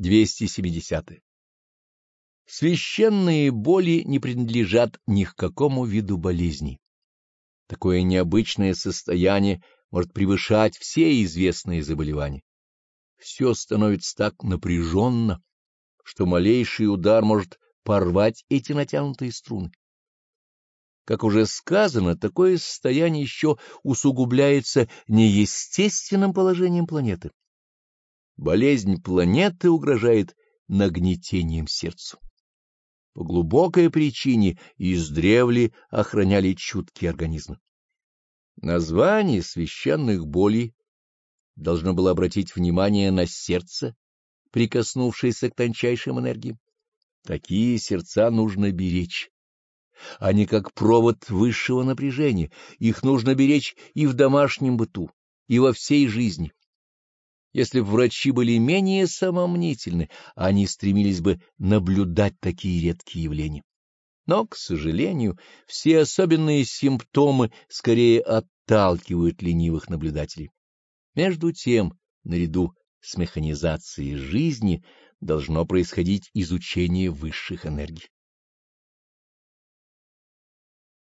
270. Священные боли не принадлежат ни к какому виду болезней. Такое необычное состояние может превышать все известные заболевания. Все становится так напряженно, что малейший удар может порвать эти натянутые струны. Как уже сказано, такое состояние еще усугубляется неестественным положением планеты. Болезнь планеты угрожает нагнетением сердцу. По глубокой причине издревле охраняли чуткие организмы. Название священных болей должно было обратить внимание на сердце, прикоснувшееся к тончайшим энергиям. Такие сердца нужно беречь. Они как провод высшего напряжения, их нужно беречь и в домашнем быту, и во всей жизни. Если бы врачи были менее самомнительны, они стремились бы наблюдать такие редкие явления. Но, к сожалению, все особенные симптомы скорее отталкивают ленивых наблюдателей. Между тем, наряду с механизацией жизни должно происходить изучение высших энергий.